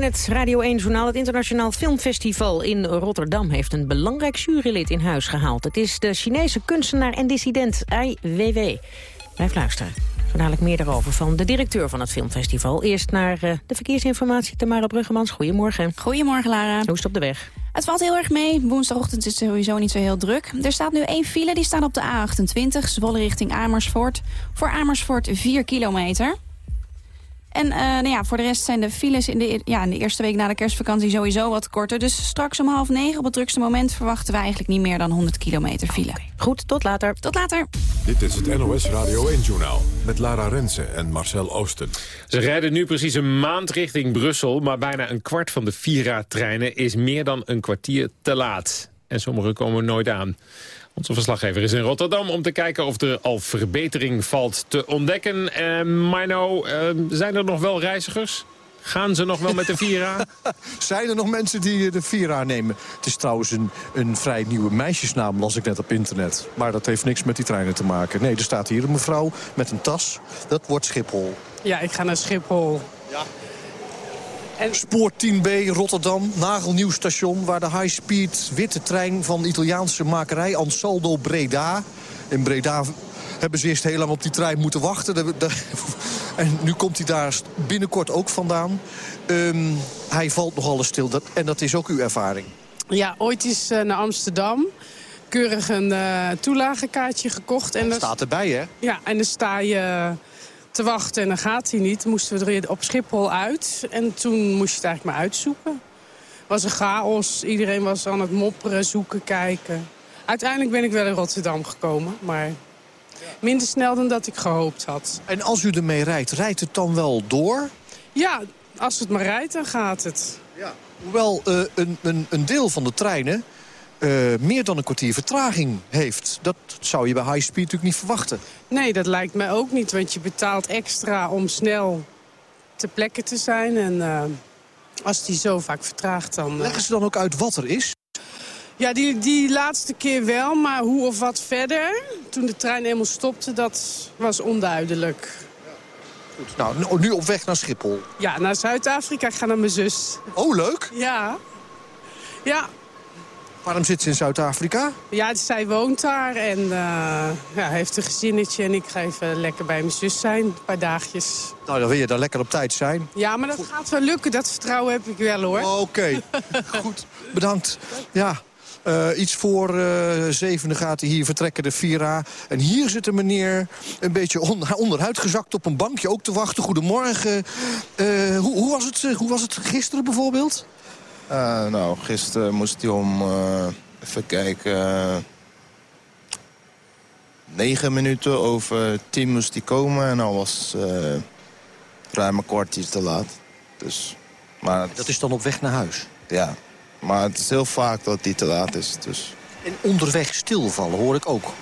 In het Radio 1-journaal... het Internationaal Filmfestival in Rotterdam... heeft een belangrijk jurylid in huis gehaald. Het is de Chinese kunstenaar en dissident Ai Weiwei. Blijf luisteren. Zo dadelijk meer daarover van de directeur van het filmfestival. Eerst naar uh, de verkeersinformatie, Tamara Bruggemans. Goedemorgen. Goedemorgen, Lara. Hoe is het op de weg? Het valt heel erg mee. Woensdagochtend is het sowieso niet zo heel druk. Er staat nu één file, die staat op de A28, Zwolle richting Amersfoort. Voor Amersfoort 4 kilometer. En uh, nou ja, voor de rest zijn de files in de, ja, in de eerste week na de kerstvakantie sowieso wat korter. Dus straks om half negen op het drukste moment verwachten we eigenlijk niet meer dan 100 kilometer file. Okay. Goed, tot later. Tot later. Dit is het NOS Radio 1-journaal met Lara Rensen en Marcel Oosten. Ze rijden nu precies een maand richting Brussel, maar bijna een kwart van de Vira-treinen is meer dan een kwartier te laat. En sommige komen nooit aan. Onze verslaggever is in Rotterdam om te kijken of er al verbetering valt te ontdekken. Uh, Marno, uh, zijn er nog wel reizigers? Gaan ze nog wel met de Vira? Zijn er nog mensen die de Vira nemen? Het is trouwens een, een vrij nieuwe meisjesnaam, las ik net op internet. Maar dat heeft niks met die treinen te maken. Nee, er staat hier een mevrouw met een tas. Dat wordt Schiphol. Ja, ik ga naar Schiphol. Ja. En... Spoor 10B Rotterdam, nagelnieuw station... waar de high-speed witte trein van Italiaanse makerij Ansaldo Breda... in Breda hebben ze eerst heel lang op die trein moeten wachten. En nu komt hij daar binnenkort ook vandaan. Um, hij valt nogal eens stil dat, en dat is ook uw ervaring. Ja, ooit is uh, naar Amsterdam keurig een uh, toelagenkaartje gekocht. En dat staat erbij, hè? Ja, en dan sta je te wachten en dan gaat hij niet. moesten we er op Schiphol uit. En toen moest je het eigenlijk maar uitzoeken. Het was een chaos. Iedereen was aan het mopperen, zoeken, kijken. Uiteindelijk ben ik wel in Rotterdam gekomen, maar minder snel dan dat ik gehoopt had. En als u ermee rijdt, rijdt het dan wel door? Ja, als het maar rijdt, dan gaat het. Ja. Hoewel uh, een, een, een deel van de treinen uh, meer dan een kwartier vertraging heeft. Dat zou je bij high speed natuurlijk niet verwachten. Nee, dat lijkt mij ook niet. Want je betaalt extra om snel te plekken te zijn. En uh, als die zo vaak vertraagt dan... Leggen ze dan ook uit wat er is? Ja, die, die laatste keer wel, maar hoe of wat verder... toen de trein eenmaal stopte, dat was onduidelijk. Goed, nou, nu op weg naar Schiphol. Ja, naar Zuid-Afrika. Ik ga naar mijn zus. Oh, leuk. Ja. Ja, Waarom zit ze in Zuid-Afrika? Ja, zij woont daar en uh, ja, heeft een gezinnetje. En ik ga even lekker bij mijn zus zijn, een paar dagjes. Nou, dan wil je daar lekker op tijd zijn. Ja, maar dat gaat wel lukken. Dat vertrouwen heb ik wel, hoor. Oké, okay. goed. Bedankt. Ja. Uh, iets voor uh, zevende gaat hij hier vertrekken, de Vira. En hier zit een meneer een beetje onder, onderuit gezakt op een bankje ook te wachten. Goedemorgen. Uh, hoe, hoe, was het, hoe was het gisteren bijvoorbeeld? Uh, nou, gisteren moest hij om, uh, even kijken, uh, negen minuten over tien moest hij komen. En al was ruim een kwartier te laat. Dus, maar dat is dan op weg naar huis? Ja, maar het is heel vaak dat hij te laat is. Dus. En onderweg stilvallen hoor ik ook.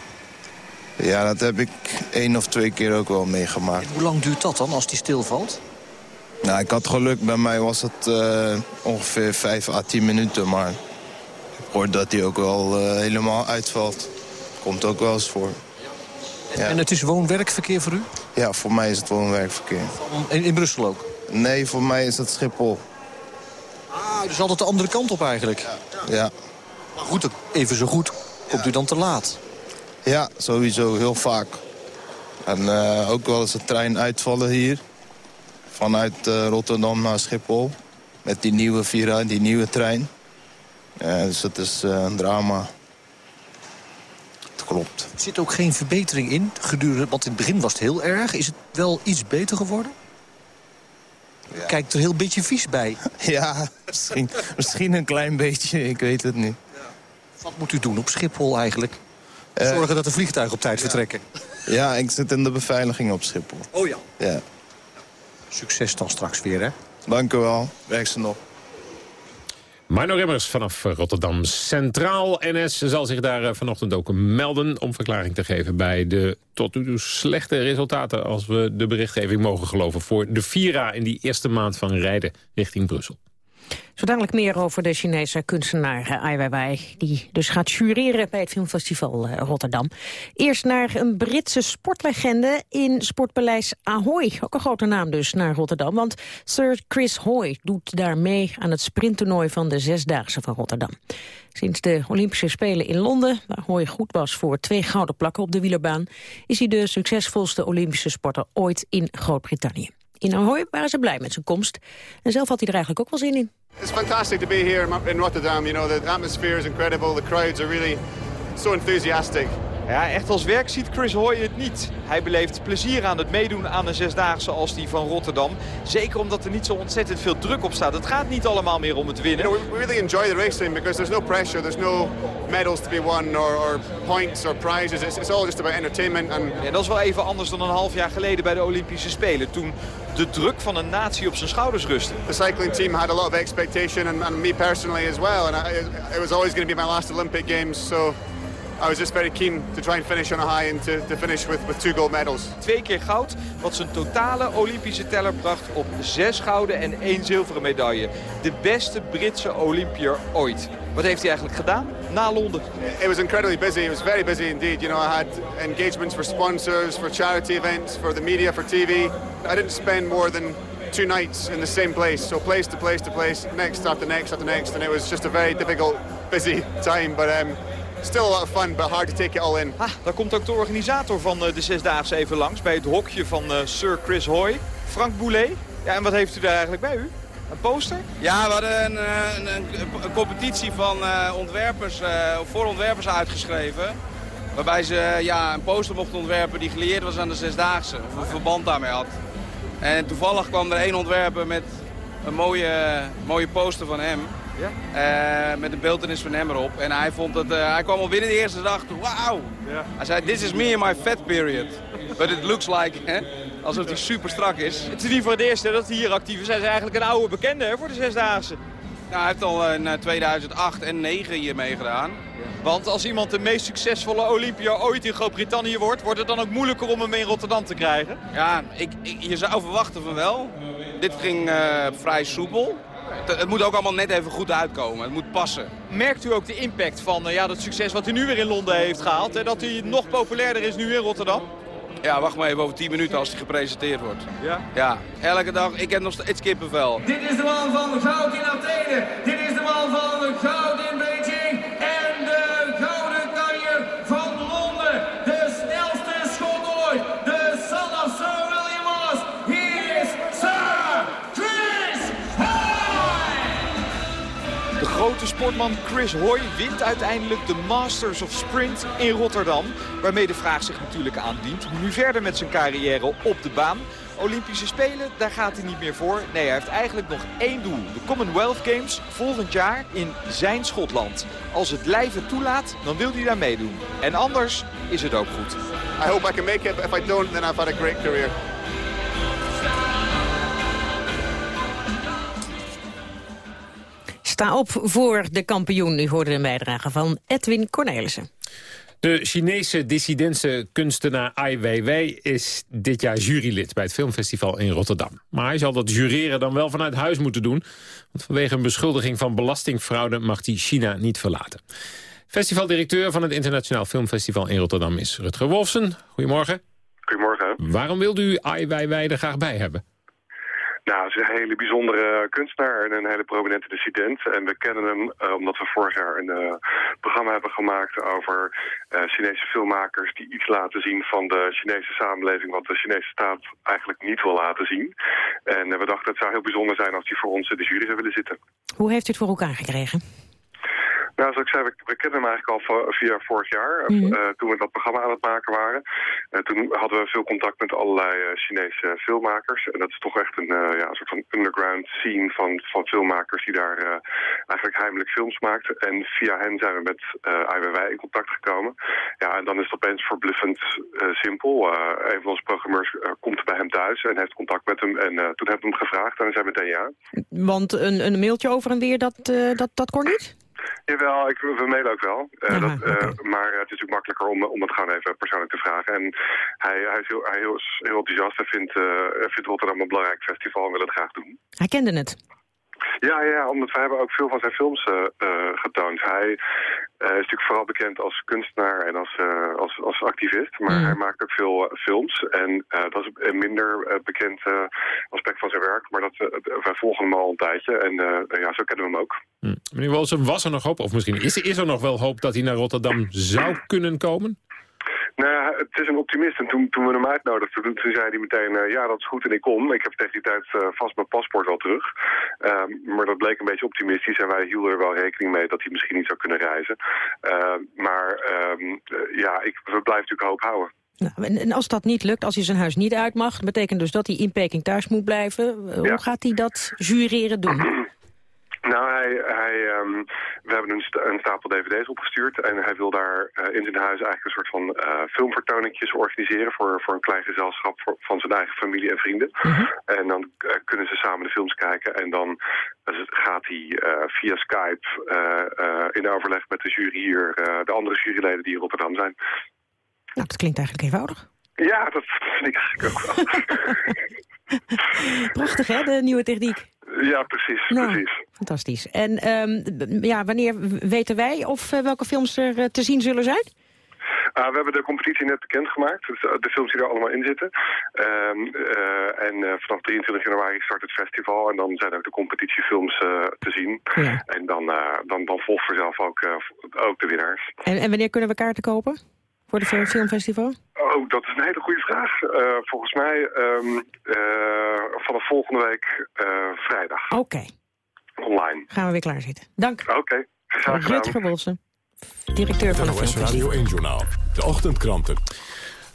Ja, dat heb ik één of twee keer ook wel meegemaakt. En hoe lang duurt dat dan als die stilvalt? Nou, ik had geluk. Bij mij was het uh, ongeveer 5 à 10 minuten. Maar ik hoor dat hij ook wel uh, helemaal uitvalt. Komt ook wel eens voor. Ja. En het is woon-werkverkeer voor u? Ja, voor mij is het woon-werkverkeer. In, in Brussel ook? Nee, voor mij is het Schiphol. Ah, dus altijd de andere kant op eigenlijk? Ja. ja. Maar goed, even zo goed komt u dan te laat? Ja, sowieso. Heel vaak. En uh, ook wel eens de trein uitvallen hier vanuit uh, Rotterdam naar Schiphol. Met die nieuwe Vira, die nieuwe trein. Dus dat is uh, een drama. Het klopt. Er zit ook geen verbetering in, gedurende, want in het begin was het heel erg. Is het wel iets beter geworden? Ja. Kijkt er heel beetje vies bij. ja, misschien, misschien een klein beetje, ik weet het niet. Ja. Wat moet u doen op Schiphol eigenlijk? Zorgen dat de vliegtuigen op tijd ja. vertrekken. Ja, ik zit in de beveiliging op Schiphol. Oh ja? Ja. Succes dan straks weer, hè? Dank u wel. Werk ze nog. Marno Rimmers vanaf Rotterdam Centraal. NS zal zich daar vanochtend ook melden om verklaring te geven... bij de tot nu toe slechte resultaten, als we de berichtgeving mogen geloven... voor de Vira in die eerste maand van rijden richting Brussel. Zo dadelijk meer over de Chinese kunstenaar Ai Weiwei... die dus gaat jureren bij het filmfestival eh, Rotterdam. Eerst naar een Britse sportlegende in Sportpaleis Ahoy. Ook een grote naam dus, naar Rotterdam. Want Sir Chris Hoy doet daar mee aan het sprinttoernooi... van de Zesdaagse van Rotterdam. Sinds de Olympische Spelen in Londen, waar Hoy goed was voor twee gouden plakken op de wielerbaan... is hij de succesvolste Olympische sporter ooit in Groot-Brittannië. In Ahoy waren ze blij met zijn komst. En zelf had hij er eigenlijk ook wel zin in. It's fantastic to be here in Rotterdam. You know, the atmosphere is incredible. The crowds are really so enthusiastic. Ja, echt als werk ziet Chris Hoy het niet. Hij beleeft plezier aan het meedoen aan een zesdaagse als die van Rotterdam. Zeker omdat er niet zo ontzettend veel druk op staat. Het gaat niet allemaal meer om het winnen. You know, we really enjoy the racing because there's no pressure. There's no medals to be won or, or points or prizes. It's, it's all just about entertainment. And... Ja, dat is wel even anders dan een half jaar geleden bij de Olympische Spelen. Toen de druk van een natie op zijn schouders rustte. The cycling team had a lot of expectation and, and me personally as well. And I, it was always going to be my last Olympic Games. So I was just very keen to try and finish on a high and to, to finish with, with two gold medals. Twee keer goud, wat zijn totale Olympische teller bracht op zes gouden en één zilveren medaille. De beste Britse Olympier ooit. Wat heeft hij eigenlijk gedaan na Londen? It was incredibly busy. It was very busy indeed. You know, I had engagements for sponsors, for charity events, for the media, for TV. I didn't spend more than two nights in the same place. So place to place to place, next after next after next. And it was just a very difficult, busy time. But um, Still a lot of fun, but hard to take it all in. Ah, daar komt ook de organisator van eh, de Zesdaagse even langs... bij het hokje van uh, Sir Chris Hoy, Frank Boulet. Ja, en wat heeft u daar eigenlijk bij u? Een poster? Ja, we hadden een, eh, een, een, een competitie van uh, ontwerpers, uh, voor ontwerpers uitgeschreven. Waarbij ze ja, een poster mochten ontwerpen die geleerd was aan de Zesdaagse. Of een verband daarmee had. En toevallig kwam er één ontwerper met een mooie, mooie poster van hem. Ja? Uh, met een beeldenis van hem erop. En hij, vond dat, uh, hij kwam al binnen de eerste dag. Wauw! Ja. Hij zei, this is me in my fat period. But it looks like, hè, alsof hij super strak is. Het is niet voor het eerst hè, dat hij hier actief is. Hij is eigenlijk een oude bekende hè, voor de Zesdaagse. Nou, hij heeft al in 2008 en 2009 hier meegedaan. Want als iemand de meest succesvolle Olympia ooit in Groot-Brittannië wordt... wordt het dan ook moeilijker om hem in Rotterdam te krijgen? Ja, ik, ik, je zou verwachten van wel. Dit ging uh, vrij soepel. Het, het, moet ook allemaal net even goed uitkomen. Het moet passen. Merkt u ook de impact van uh, ja, dat succes wat u nu weer in Londen heeft gehaald? Hè? Dat hij nog populairder is nu in Rotterdam? Ja, wacht maar even over 10 minuten als hij gepresenteerd wordt. Ja? Ja, elke dag. Ik heb nog steeds kippenvel. Dit is de man van goud in Athene. Dit is de man van goud in Beijing. Sportman Chris Hoy wint uiteindelijk de Masters of Sprint in Rotterdam. Waarmee de vraag zich natuurlijk aandient. Hoe nu verder met zijn carrière op de baan? Olympische Spelen, daar gaat hij niet meer voor. Nee, hij heeft eigenlijk nog één doel. De Commonwealth Games volgend jaar in zijn Schotland. Als het lijf toelaat, dan wil hij daar meedoen. En anders is het ook goed. I hope I can make it, if I don't, then I've had a great career. Sta op voor de kampioen. U hoorde een bijdrage van Edwin Cornelissen. De Chinese dissidentse kunstenaar Ai Weiwei is dit jaar jurylid bij het filmfestival in Rotterdam. Maar hij zal dat jureren dan wel vanuit huis moeten doen. Want vanwege een beschuldiging van belastingfraude mag hij China niet verlaten. Festivaldirecteur van het Internationaal Filmfestival in Rotterdam is Rutger Wolfsen. Goedemorgen. Goedemorgen. Waarom wilt u Ai Weiwei er graag bij hebben? Nou, ze is een hele bijzondere kunstenaar en een hele prominente dissident. En we kennen hem uh, omdat we vorig jaar een uh, programma hebben gemaakt over uh, Chinese filmmakers die iets laten zien van de Chinese samenleving wat de Chinese staat eigenlijk niet wil laten zien. En we dachten het zou heel bijzonder zijn als die voor ons in de jury zou willen zitten. Hoe heeft u het voor elkaar gekregen? Nou, zoals ik zei, we, we kennen hem eigenlijk al via vorig jaar, mm -hmm. uh, toen we dat programma aan het maken waren. Uh, toen hadden we veel contact met allerlei uh, Chinese filmmakers. En dat is toch echt een, ja, een soort van underground scene van, van filmmakers die daar eigenlijk heimelijk films maakten. En via hen zijn we met IWW in contact gekomen. Ja, en dan is het opeens verbluffend simpel. een van onze programmeurs komt bij hem thuis en heeft contact met hem. En toen hebben we hem gevraagd en hij zei meteen ja. Want een, een mailtje over en weer, dat, dat, dat kon niet? Jawel, ik, we mailen ook wel. Uh, Aha, dat, uh, okay. Maar het is natuurlijk makkelijker om, om het gewoon even persoonlijk te vragen. En hij, hij is, heel, hij heel, heel enthousiast. Hij vindt, uh, vindt Rotterdam een belangrijk festival en wil het graag doen. Hij kende het? Ja, ja, omdat wij hebben ook veel van zijn films uh, getoond. Hij uh, is natuurlijk vooral bekend als kunstenaar en als, als, als activist. Maar mm. hij maakt ook veel films. En dat is een minder bekend aspect van zijn werk. Maar dat, wij volgen hem al een tijdje. En ja, zo kennen we hem ook. Mm. Meneer Wolsen, was er nog hoop? Of misschien is, is er nog wel hoop dat hij naar Rotterdam zou kunnen komen? Nou, het is een optimist. En toen, toen we hem uitnodigden, toen, toen zei hij meteen... Uh, ja, dat is goed en ik kom. Ik heb tegen die tijd uh, vast mijn paspoort wel terug. Uh, maar dat bleek een beetje optimistisch. En wij hielden er wel rekening mee dat hij misschien niet zou kunnen reizen. Ehm, maar ehm, ja, ik, we blijven natuurlijk hoop houden. Nou, en als dat niet lukt, als hij zijn huis niet uit mag... betekent dus dat hij in Peking thuis moet blijven. Hoe gaat hij dat jureren doen? Nou, hij, hij, um, we hebben een, st een, stapel dvd's opgestuurd en hij wil daar uh, in zijn huis eigenlijk een soort van uh, filmvertoningjes organiseren voor, voor een klein gezelschap voor, van zijn eigen familie en vrienden. -hmm. En dan uh, kunnen ze samen de films kijken en dan gaat hij via Skype in overleg met de jury hier, de andere juryleden die in Rotterdam zijn. Nou, dat klinkt eigenlijk eenvoudig. Ja, dat vind ik eigenlijk ook wel. Prachtig, hè, de nieuwe techniek. Ja, precies. Nou, precies. Fantastisch. En um, ja, wanneer weten wij of uh, welke films er uh, te zien zullen zijn? Uh, we hebben de competitie net bekendgemaakt. Dus de films die er allemaal in zitten. Um, en vanaf 23 januari start het festival. En dan zijn ook de competitiefilms te zien. Ja. En dan, dan, dan volgt vanzelf ook, ook de winnaars. En, en wanneer kunnen we kaarten kopen? Voor het filmfestival? Oh, dat is een hele goede vraag. Uh, volgens mij um, uh, vanaf volgende week uh, vrijdag. Oké. Okay. Online. Gaan we weer klaarzitten. Dank. Oké. Okay. Rutger Wolsen, directeur van de Filmfestival. Radio 1 Journaal. De ochtendkranten.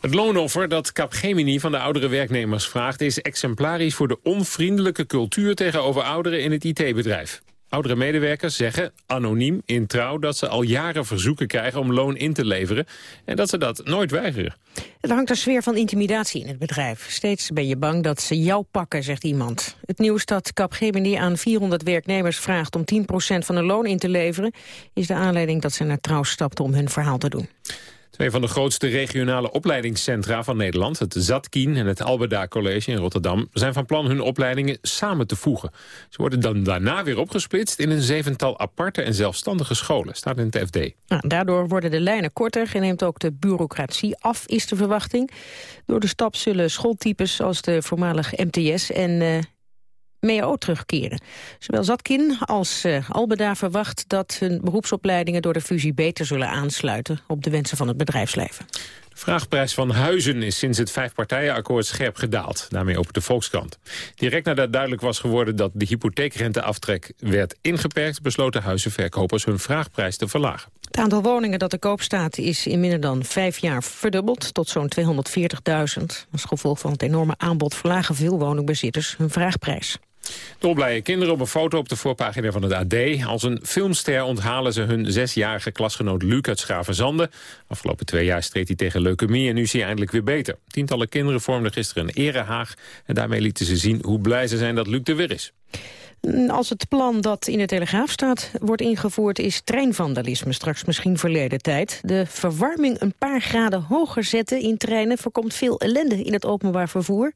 Het loonoffer dat Capgemini van de oudere werknemers vraagt... is exemplarisch voor de onvriendelijke cultuur tegenover ouderen in het IT-bedrijf. Oudere medewerkers zeggen, anoniem in trouw... dat ze al jaren verzoeken krijgen om loon in te leveren... en dat ze dat nooit weigeren. Er hangt een sfeer van intimidatie in het bedrijf. Steeds ben je bang dat ze jou pakken, zegt iemand. Het nieuws dat Capgemini aan 400 werknemers vraagt... om 10% van de loon in te leveren... is de aanleiding dat ze naar trouw stapten om hun verhaal te doen. Twee van de grootste regionale opleidingscentra van Nederland... het Zatkien en het Albeda College in Rotterdam... zijn van plan hun opleidingen samen te voegen. Ze worden dan daarna weer opgesplitst... in een zevental aparte en zelfstandige scholen, staat in het FD. Nou, daardoor worden de lijnen korter en neemt ook de bureaucratie af, is de verwachting. Door de stap zullen schooltypes als de voormalige MTS en uh, MEO terugkeren. Zowel Zatkin als uh, Albeda verwacht dat hun beroepsopleidingen door de fusie beter zullen aansluiten op de wensen van het bedrijfsleven. De vraagprijs van huizen is sinds het vijfpartijenakkoord scherp gedaald. Daarmee op de Volkskrant. Direct nadat duidelijk was geworden dat de hypotheekrenteaftrek werd ingeperkt... besloten huizenverkopers hun vraagprijs te verlagen. Het aantal woningen dat te koop staat is in minder dan vijf jaar verdubbeld... tot zo'n 240.000. Als gevolg van het enorme aanbod verlagen veel woningbezitters hun vraagprijs. Dolblije kinderen op een foto op de voorpagina van het AD. Als een filmster onthalen ze hun zesjarige klasgenoot Luc uit Schravenzande. Afgelopen twee jaar streed hij tegen leukemie en nu is hij eindelijk weer beter. Tientallen kinderen vormden gisteren een erehaag. En daarmee lieten ze zien hoe blij ze zijn dat Luc er weer is. Als het plan dat in de Telegraaf staat wordt ingevoerd... is treinvandalisme straks misschien verleden tijd. De verwarming een paar graden hoger zetten in treinen... voorkomt veel ellende in het openbaar vervoer.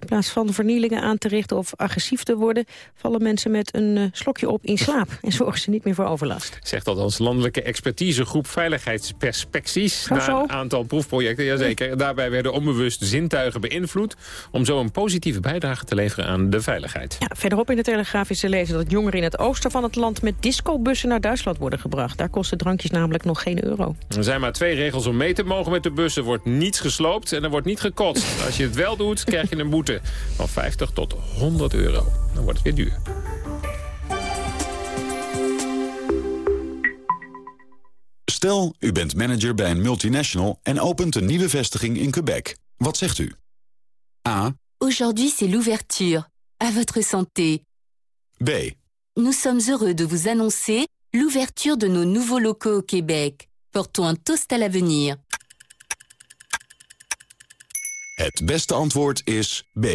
In plaats van vernielingen aan te richten of agressief te worden... vallen mensen met een uh, slokje op in slaap en zorgen ze niet meer voor overlast. Zegt als landelijke expertisegroep Veiligheidsperspecties... na een aantal proefprojecten, jazeker. Daarbij werden onbewust zintuigen beïnvloed... om zo een positieve bijdrage te leveren aan de veiligheid. Ja, verderop in de Telegraaf is te lezen dat jongeren in het oosten van het land... met discobussen naar Duitsland worden gebracht. Daar kosten drankjes namelijk nog geen euro. Er zijn maar twee regels om mee te mogen met de bussen. Er wordt niets gesloopt en er wordt niet gekotst. Als je het wel doet, krijg je een boete van 50 tot 100 euro. Dan wordt het weer duur. Stel, u bent manager bij een multinational en opent een nieuwe vestiging in Quebec. Wat zegt u? A. Aujourd'hui c'est l'ouverture. À votre santé. B. Nous sommes heureux de vous annoncer l'ouverture de nos nouveaux locaux au Québec. Portons un toast à l'avenir. Het beste antwoord is B.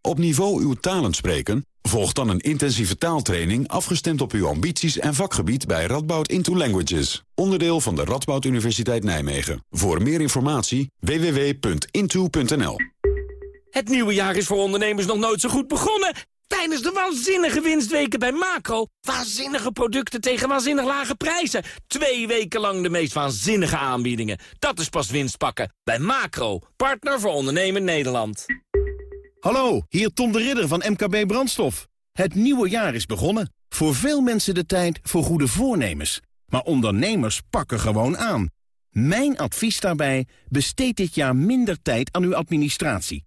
Op niveau uw talen spreken? Volg dan een intensieve taaltraining afgestemd op uw ambities en vakgebied bij Radboud Into Languages. Onderdeel van de Radboud Universiteit Nijmegen. Voor meer informatie www.into.nl Het nieuwe jaar is voor ondernemers nog nooit zo goed begonnen. Tijdens de waanzinnige winstweken bij Macro. Waanzinnige producten tegen waanzinnig lage prijzen. Twee weken lang de meest waanzinnige aanbiedingen. Dat is pas winst pakken. Bij Macro, partner voor ondernemen Nederland. Hallo, hier Tom de Ridder van MKB Brandstof. Het nieuwe jaar is begonnen. Voor veel mensen de tijd voor goede voornemens. Maar ondernemers pakken gewoon aan. Mijn advies daarbij, besteed dit jaar minder tijd aan uw administratie.